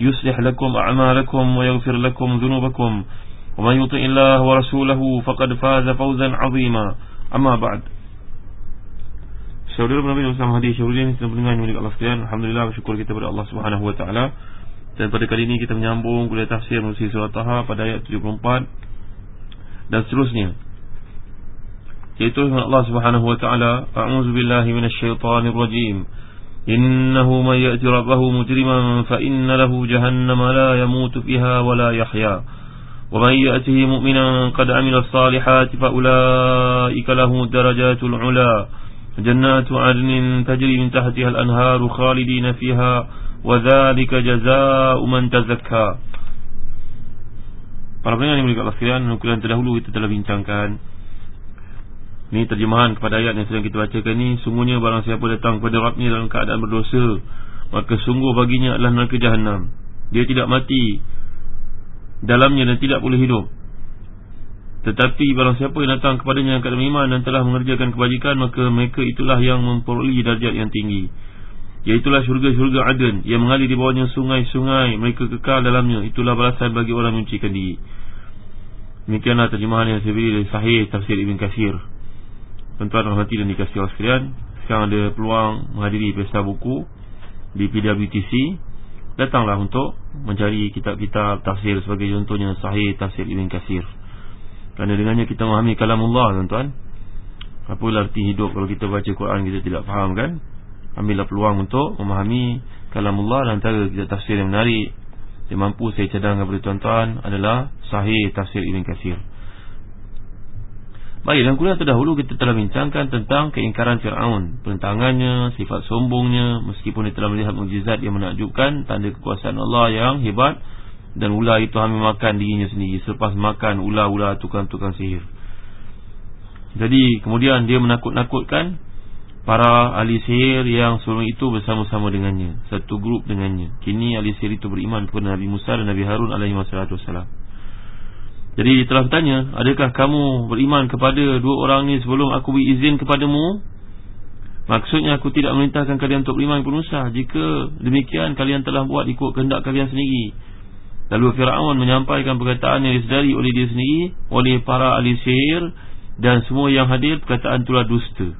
يصلح لكم أعمالكم ويغفر لكم ذنوبكم ومن يطع الله ورسوله فقد فاز فوزا عظيما أما بعد Saudara Nabi Muhammad hadis Syarudin kita mendengar milik Allah sekalian Alhamdulillah bersyukur kita kepada Allah Subhanahu wa taala. Dan pada kali ini kita menyambung kuliah tafsir Musi surah Taha pada ayat 74 dan seterusnya. Yaitu Allah Subhanahu wa taala, A'udzu billahi minasyaitonir rajim. Innahu may ya'ti rabbahu mujriman fa inna lahu jahannama la yamutu fiha wa la yahya. Wa may ya'tihi mu'minan qad 'amila as-salihati fa ulaika lahu darajatul 'ula. جنات عدن تجري من تحتها الأنهار خالدين فيها وذلك جزاء من تزكى Para pendengar yang Allah sekalian Nukulan terdahulu kita telah bincangkan ini terjemahan kepada ayat yang sedang kita bacakan ini Sungguhnya barang siapa datang kepada Rabbnya dalam keadaan berdosa Maka sungguh baginya adalah neraka jahannam. Dia tidak mati Dalamnya dan tidak boleh hidup. Tetapi barang siapa yang datang kepadanya yang keadaan iman dan telah mengerjakan kebajikan Maka mereka itulah yang memperolehi darjat yang tinggi. Iaitulah syurga-syurga Aden Yang mengalir di bawahnya sungai-sungai. Mereka kekal dalamnya. Itulah balasan bagi orang mencikan diri. Demikianlah terjemahan yang saya beri dari sahih tafsir Ibn Kasir Tuan-tuan rahmati dan dikasih Allah sekalian Sekarang ada peluang menghadiri pesta buku Di PWTC Datanglah untuk mencari kitab-kitab tafsir Sebagai contohnya sahih tafsir Ibn Kasir kerana dengannya kita memahami kalam Allah tuan-tuan. Apa arti hidup kalau kita baca Quran kita tidak faham kan? Ambillah peluang untuk memahami kalam Allah Dan antara kita tafsir yang menarik Yang mampu saya cadangkan kepada tuan-tuan adalah Sahih tafsir Ibn Kasir Baik, dalam kuliah terdahulu kita telah bincangkan tentang keingkaran Fir'aun. Penentangannya, sifat sombongnya Meskipun dia telah melihat mujizat yang menakjubkan Tanda kekuasaan Allah yang hebat dan ular itu hamil makan dirinya sendiri Selepas makan ular-ular tukang-tukang sihir. Jadi kemudian dia menakut-nakutkan Para ahli sihir yang sebelum itu bersama-sama dengannya Satu grup dengannya. Kini ahli sihir itu beriman kepada Nabi Musa dan Nabi Harun alaihi wassalam Jadi telah bertanya Adakah kamu beriman kepada dua orang ni sebelum aku beri izin kepadamu? Maksudnya aku tidak memerintahkan kalian untuk beriman kepada Musa Jika demikian kalian telah buat ikut kehendak kalian sendiri. Lalu Fir'aun menyampaikan perkataan yang disedari oleh dia sendiri Oleh para ahli sihir Dan semua yang hadir perkataan itulah dusta.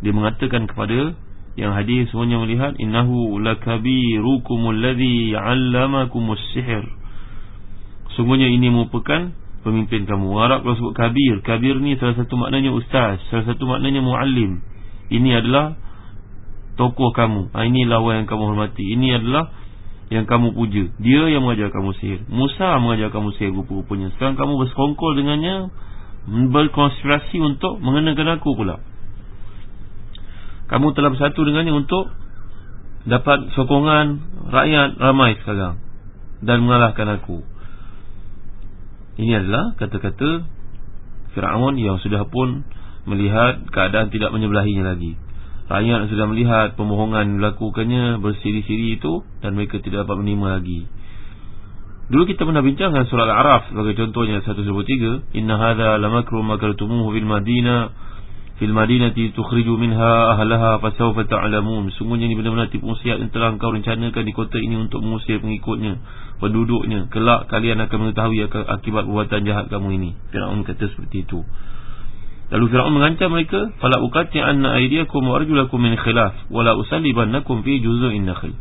Dia mengatakan kepada yang hadir semuanya melihat Innahu lakabirukumul ladhi allamakumus sihir Sungguhnya ini merupakan pemimpin kamu. Arab kalau sebut kabir Kabir ni salah satu maknanya ustaz Salah satu maknanya muallim. Ini adalah tokoh kamu. Ha, Inilah orang yang kamu hormati. Ini adalah yang kamu puja. Dia yang mengajar kamu sihir. Musa mengajar kamu sihir rupa-rupanya. Sekarang kamu bersekongkol dengannya Berkonspirasi untuk mengenakan aku pula. Kamu telah bersatu dengannya untuk Dapat sokongan rakyat ramai sekarang Dan mengalahkan aku Ini adalah kata-kata Fir'aun yang sudah pun Melihat keadaan tidak menyebelahinya lagi. Rakyat sudah melihat pembohongan dilakukannya bersiri-siri itu Dan mereka tidak dapat menerima lagi. Dulu kita pernah bincangkan surah Al-Araf sebagai contohnya 123 Inna hadha lamakru makartumuhu fil madina Fil madinati tukhriju minha ahlaha fasawfa ta'lamun. Sungguhnya ini benar-benar tipu musyiat yang telah engkau rencanakan di kota ini untuk mengusir pengikutnya Penduduknya. Kelak kalian akan mengetahui akibat buatan jahat kamu ini. Fir'aun kata seperti itu. Lalu Firaun mengancam mereka, "Fala uqati anna aydiyakum wa arjulakum min khilaf wa la usallibannakum fi juzu'in nakhl."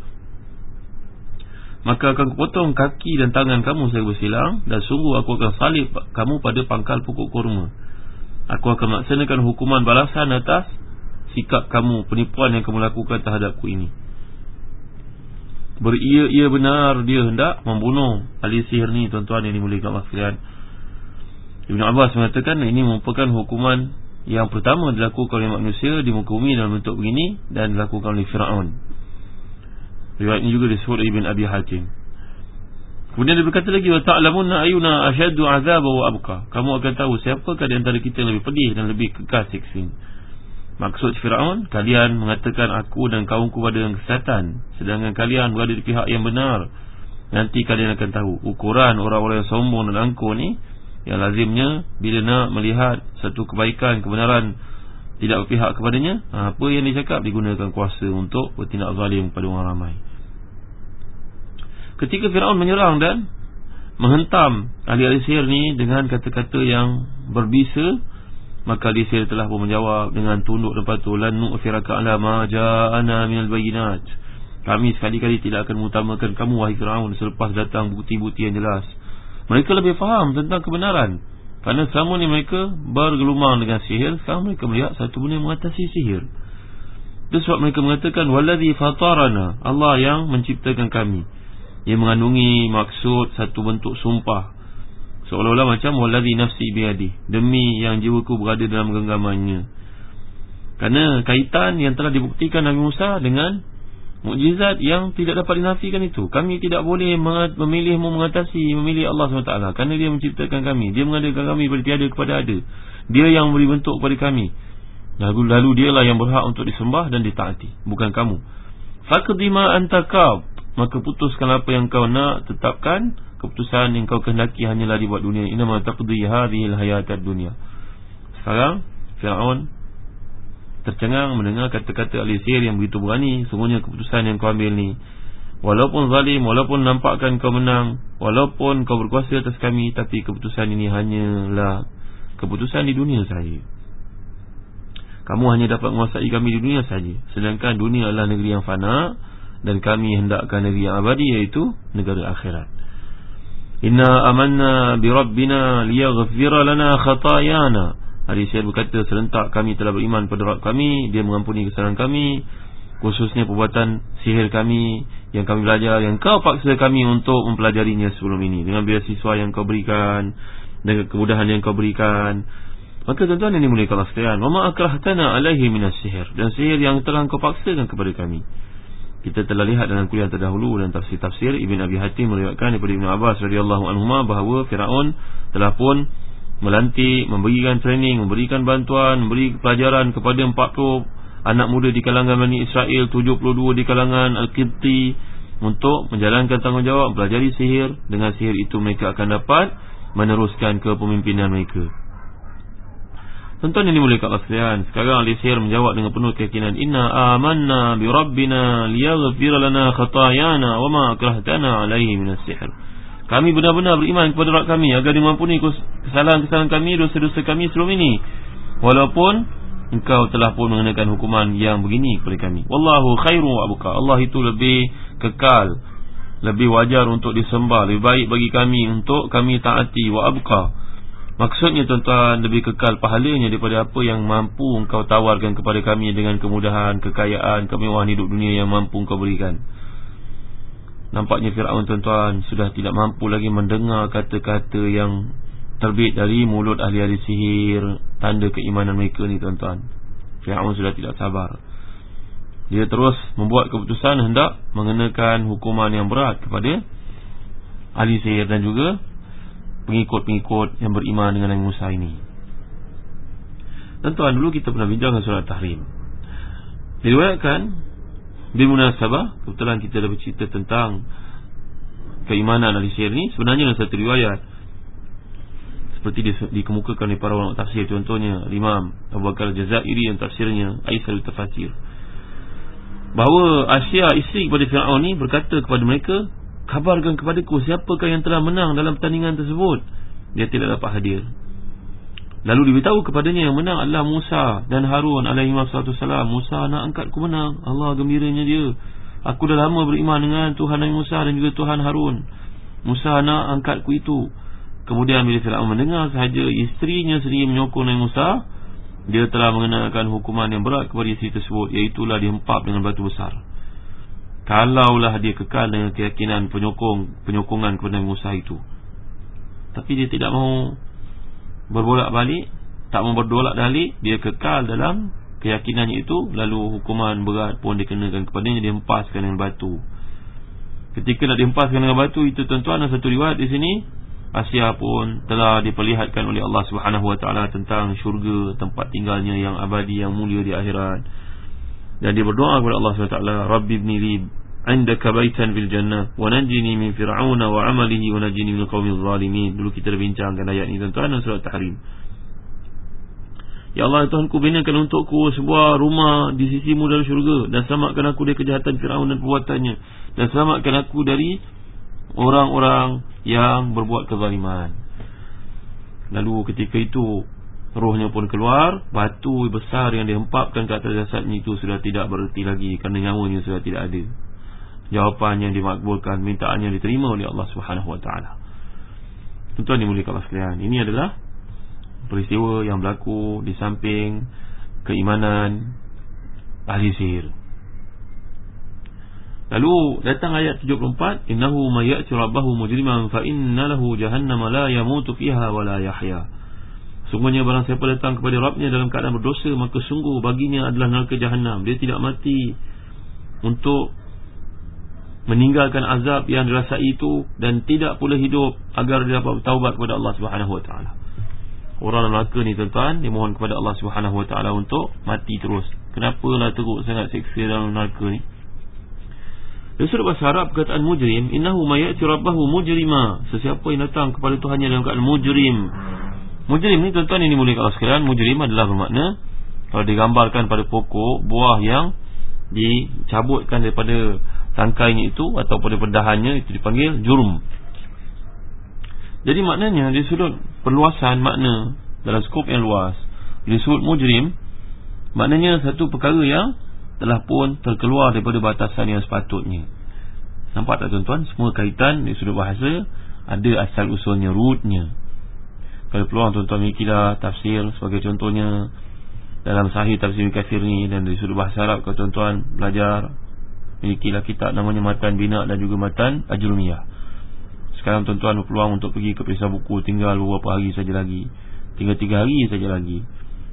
Maka akan kupotong kaki dan tangan kamu saya bersilang Dan sungguh aku akan salib kamu pada pangkal pokok kurma Aku akan melaksanakan hukuman balasan atas Sikap kamu, penipuan yang kamu lakukan terhadapku ini. Beria-ia benar dia hendak membunuh ahli sihir ni tuan-tuan yang dimulikan Allah sekalian. Ibn Abbas mengatakan ini merupakan hukuman yang pertama dilakukan oleh manusia di muka bumi dalam bentuk begini Dan dilakukan oleh Fir'aun. Riwayat ini juga disebut Ibn Abi Hatim Kemudian dia berkata lagi Ta'lamunna ayuna asyadu azab wa abqa. Kamu akan tahu siapakah di antara kita yang lebih pedih dan lebih kekal siksa Maksud Fir'aun Kalian mengatakan aku dan kaumku pada yang kesihatan Sedangkan kalian berada di pihak yang benar. Nanti kalian akan tahu Ukuran orang-orang yang sombong dan angkuh ni Yang lazimnya Bila nak melihat satu kebaikan, kebenaran tidak berpihak kepadanya Apa yang dia cakap digunakan kuasa untuk bertindak zalim kepada orang ramai Ketika Fir'aun menyerang dan Menghentam ahli-ahli sihir ni dengan kata-kata yang berbisa Maka ahli sihir telah pun menjawab dengan tunduk dan patuh Lan nu'firaka ala ma ja'ana minal bayinat Kami sekali-kali tidak akan mengutamakan kamu wahai Fir'aun Selepas datang bukti-bukti yang jelas. Mereka lebih faham tentang kebenaran. Kerana selama ni mereka bergelumang dengan sihir Sekarang mereka melihat satu benda mengatasi sihir. Itu sebab mereka mengatakan Waladhi fatarana Allah yang menciptakan kami Yang mengandungi maksud satu bentuk sumpah. Seolah-olah macam Waladhi nafsi biadi Demi yang jiwaku berada dalam genggamannya. Kerana kaitan yang telah dibuktikan Nabi Musa dengan Mukjizat yang tidak dapat dinafikan itu. Kami tidak boleh memilih mengatasi Memilih Allah SWT Kerana dia menciptakan kami. Dia mengadakan kami dari tiada kepada ada. Dia yang beri bentuk kepada kami. Lalu, lalu dialah yang berhak untuk disembah dan ditaati. Bukan kamu. Fakdima antakab Maka putuskan apa yang kau nak Tetapkan. Keputusan yang kau kehendaki Hanyalah dibuat dunia. Inama taqdi hadhil hayatad dunia. Sekarang Fir'aun tercengang mendengar kata-kata ahli sihir yang begitu berani. Semuanya keputusan yang kau ambil ni. Walaupun zalim walaupun nampakkan kau menang walaupun kau berkuasa atas kami tapi keputusan ini hanyalah keputusan di dunia saja kamu hanya dapat menguasai kami di dunia saja sedangkan dunia adalah negeri yang fana dan kami hendakkan negeri yang abadi iaitu negara akhirat. Inna amanna bi rabbina liyaghfira lana khatayana. Hari Syed berkata serentak kami telah beriman pada Rabb kami Dia mengampuni kesalahan kami Khususnya perbuatan sihir kami Yang kami belajar Yang kau paksa kami untuk mempelajarinya sebelum ini. Dengan beasiswa yang kau berikan Dengan kemudahan yang kau berikan. Maka tuan-tuan ini mulai kalah sekalian Wama akrahtana alaihi minas sihir Dan sihir yang telah kau paksakan kepada kami Kita telah lihat dalam kuliah terdahulu Dan tafsir-tafsir Ibn Abi Hatim meriwayatkan daripada Ibn Abbas radhiyallahu anhu Bahawa Fir'aun telah pun melantik, memberikan training, memberikan bantuan, memberi pelajaran kepada 40 anak muda di kalangan Bani Israel, 72 di kalangan Al-Qibti untuk menjalankan tanggungjawab belajar sihir. Dengan sihir itu mereka akan dapat meneruskan kepemimpinan mereka. Tuan-tuan yang dimuliakan Allah sekalian, sekarang ahli sihir menjawab dengan penuh keyakinan, "Inna amanna bi rabbina liyaghfir lana khatayana wa ma akrahtana 'alaihi min as-sihr." Kami benar-benar beriman kepada Rabb kami agar dimampuni kesalahan-kesalahan kami, dosa-dosa kami sebelum ini. Walaupun engkau telah pun mengenakan hukuman yang begini kepada kami. Wallahu khairu wa abqa. Allah itu lebih kekal, lebih wajar untuk disembah, lebih baik bagi kami untuk kami taati wa abqa. Maksudnya tuan-tuan lebih kekal pahalanya daripada apa yang mampu engkau tawarkan kepada kami dengan kemudahan, kekayaan, kemewahan hidup dunia yang mampu engkau berikan. Nampaknya Fir'aun tuan-tuan Sudah tidak mampu lagi mendengar kata-kata yang Terbit dari mulut ahli-ahli sihir Tanda keimanan mereka ni tuan-tuan Fir'aun sudah tidak sabar Dia terus membuat keputusan Hendak mengenakan hukuman yang berat kepada Ahli sihir dan juga Pengikut-pengikut yang beriman dengan Nabi Musa ini. Tuan-tuan dulu kita pernah bincang dengan surat Tahrim. Diriwayatkan Bimunasabah Kebetulan kita dah bercerita tentang Keimanan ahli sihir ni Sebenarnya dalam satu riwayat Seperti di, dikemukakan oleh para ulama tafsir Contohnya Imam Abu Bakar Jazairi Yang tafsirnya Aisyah al-Tafasir. Bahawa Asia isteri kepada Fir'aun ni Berkata kepada mereka Kabarkan kepadaku Siapakah yang telah menang dalam pertandingan tersebut Dia tidak dapat hadir Lalu diberitahu kepadanya yang menang adalah Musa dan Harun alaihi wassalam. Musa nak angkat ku menang. Allah gembiranya dia. Aku dah lama beriman dengan Tuhan Nabi Musa dan juga Tuhan Harun Musa nak angkatku itu Kemudian bila Fir'aun mendengar sahaja Isterinya sendiri menyokong Nabi Musa Dia telah mengenakan hukuman yang berat kepada isteri tersebut Iaitulah dihempap dengan batu besar Kalaulah dia kekal dengan keyakinan penyokong Penyokongan kepada Musa itu. Tapi dia tidak mahu Berbolak balik Tak mahu berdolak balik Dia kekal dalam keyakinannya itu Lalu hukuman berat pun dikenakan kepadanya Dia hempaskan dengan batu. Ketika nak dihempaskan dengan batu itu tuan-tuan ada satu riwayat di sini Asia pun telah diperlihatkan oleh Allah Subhanahu Wa Taala tentang syurga tempat tinggalnya yang abadi yang mulia di akhirat dan dia berdoa kepada Allah Taala Rabbi ibni li indaka baitan fil jannah wa najini min fir'aun wa 'amalihi wa najini min qaumil zalimin dulu kita dah bincangkan ayat ini tuan-tuan dalam surah tahrim Ya Allah Tuhan ku binakan untukku sebuah rumah di sisimu dalam syurga dan selamatkan aku dari kejahatan Firaun dan perbuatannya dan selamatkan aku dari orang-orang yang berbuat kezaliman. Lalu ketika itu rohnya pun keluar, batu besar yang dihempapkan ke atas jasadnya itu sudah tidak bererti lagi kerana nyawanya sudah tidak ada. Jawapannya yang dimakbulkan, mintaannya diterima oleh Allah Taala. Tuan-tuan dimuliakan Allah sekalian. Ini adalah peristiwa yang berlaku di samping keimanan ahli sihir. Lalu datang ayat 74, innahu mayyati rabbahu mujriman fa inna lahu jahannama la yamutu fiha wa la yahya. Sungguhnya barang siapa datang kepada Rabbnya dalam keadaan berdosa maka sungguh baginya adalah neraka jahanam. Dia tidak mati untuk meninggalkan azab yang dirasai itu dan tidak pula hidup agar dia dapat bertaubat kepada Allah taala orang neraka ni tuan-tuan dimohon kepada Allah Taala untuk mati terus. Kenapa lah teruk sangat seksa dalam neraka ni? Dan surat bahasa Arab perkataan mujrim innahu mayati rabbahu mujrima. Sesiapa yang datang kepada Tuhannya dalam keadaan mujrim. Mujrim ni tuan-tuan ini boleh kalau sekalian mujrim adalah bermakna kalau digambarkan pada pokok buah yang dicabutkan daripada tangkainya itu atau pada pedahannya itu dipanggil jurum. Jadi maknanya di sudut perluasan makna dalam skop yang luas disebut mujrim maknanya satu perkara yang telah pun terkeluar daripada batasan yang sepatutnya. Nampak tak tuan-tuan? Semua kaitan di sudut bahasa ada asal usulnya, rootnya. Kalau peluang tuan-tuan mikilah tafsir sebagai contohnya. Dalam sahih tafsir Mikasir ni dan di sudut bahasa Arab kalau tuan-tuan belajar milikilah kitab namanya Matan Bina dan juga Matan Ajrumiyah. Sekarang tuan-tuan berpeluang untuk pergi ke perisa buku Tinggal beberapa hari saja lagi. Tinggal tiga hari saja lagi.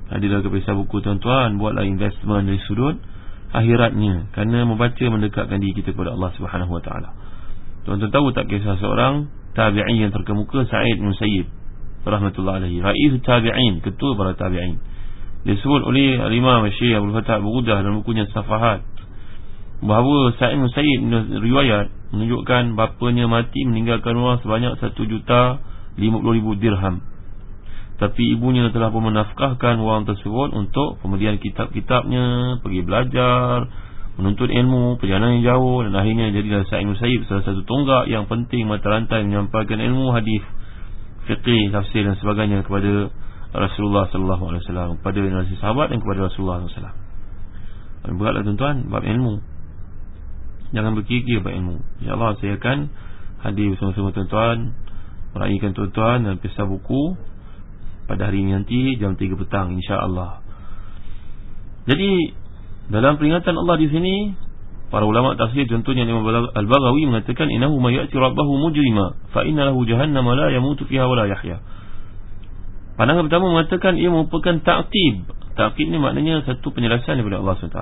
Hadilah ke perisa buku tuan-tuan Buatlah investment dari sudut Akhiratnya. Kerana membaca mendekatkan diri kita kepada Allah SWT Tuan-tuan tahu tak kisah seorang Tabi'in yang terkemuka Sa'id Musayyib Rahmatullah alaihi Ra'is Tabi'in Ketua para Tabi'in. Disebut oleh Imam Syekh Abdul Fatah Bugudah dalam bukunya Safahat. Bahawa Sa'id Musayyib riwayat menunjukkan bapanya mati meninggalkan wang sebanyak 1 juta 50 ribu dirham. Tapi ibunya telah pun menafkahkan wang tersebut untuk pembelian kitab-kitabnya pergi belajar menuntut ilmu perjalanan yang jauh dan akhirnya jadilah Sa'id Musayyib salah satu tonggak yang penting mata rantai menyampaikan ilmu hadis fiqih tafsir dan sebagainya kepada Rasulullah sallallahu alaihi wasallam kepada generasi sahabat dan kepada Rasulullah sallallahu alaihi wasallam. Beratlah tuan-tuan bab ilmu. Jangan berkira buat ilmu. InsyaAllah saya akan hadir bersama-sama tuan-tuan Meraihkan tuan-tuan dan pisah buku Pada hari ini nanti jam 3 petang InsyaAllah. Jadi Dalam peringatan Allah di sini Para ulama tafsir contohnya Imam Al-Baghawi mengatakan Innahu mayati rabbahu mujrima Fa inna lahu jahannama la yamutu fiha wa la yahya. Pandangan pertama mengatakan Ia merupakan ta'qib. Ta'qib ni maknanya satu penjelasan daripada Allah SWT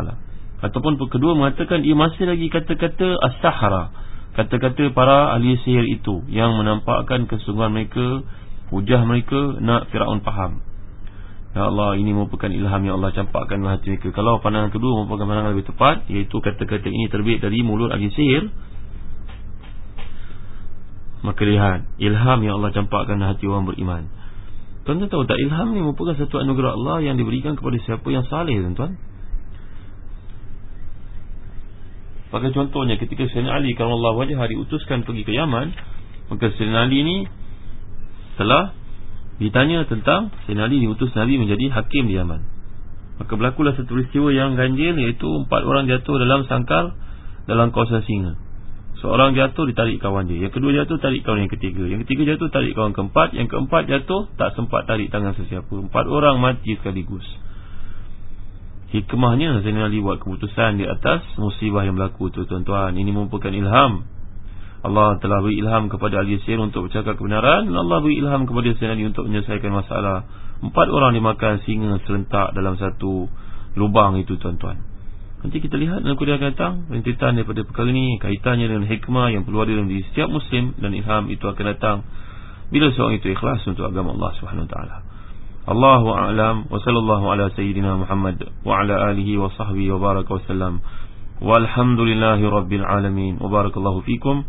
Ataupun kedua mengatakan ia masih lagi kata-kata as-sahara Kata-kata para ahli sihir itu Yang menampakkan kesungguhan mereka Hujah mereka nak Fir'aun faham Ya Allah ini merupakan ilham yang Allah campakkan dalam hati mereka. Kalau pandangan kedua merupakan pandangan lebih tepat Iaitu kata-kata ini terbit dari mulut ahli sihir. Maka lihat Ilham yang Allah campakkan dalam hati orang beriman. Tuan-tuan tahu tak ilham ni merupakan satu anugerah Allah Yang diberikan kepada siapa yang salih tuan-tuan. Maka contohnya ketika Sayyidina Ali kalau Allah wajah diutuskan pergi ke Yaman Maka Sayyidina Ali ini Telah ditanya tentang Sayyidina Ali diutus Nabi menjadi hakim di Yaman. Maka berlakulah satu peristiwa yang ganjil Iaitu empat orang jatuh dalam sangkar dalam kawasan singa. Seorang jatuh ditarik kawan dia. Yang kedua jatuh tarik kawan yang ketiga. Yang ketiga jatuh tarik kawan keempat. Yang keempat jatuh tak sempat tarik tangan sesiapa. Empat orang mati sekaligus. Hikmahnya Zainal Ali buat keputusan di atas musibah yang berlaku tu tuan-tuan. Ini merupakan ilham Allah telah beri ilham kepada Ali Yasir untuk bercakap kebenaran Dan Allah beri ilham kepada Zainal Ali untuk menyelesaikan masalah. Empat orang dimakan singa serentak dalam satu lubang itu tuan-tuan. Nanti kita lihat dalam kuliah akan datang Rintitan daripada perkara ini Kaitannya dengan hikmah yang perlu ada dalam diri setiap Muslim Dan ilham itu akan datang Bila seorang itu ikhlas untuk agama Allah SWT Allahu a'lam wa sallallahu ala sayyidina Muhammad wa ala alihi wa sahbihi wa baraka wa sallam. Walhamdulillahi rabbil alamin. Wa barakallahu fikum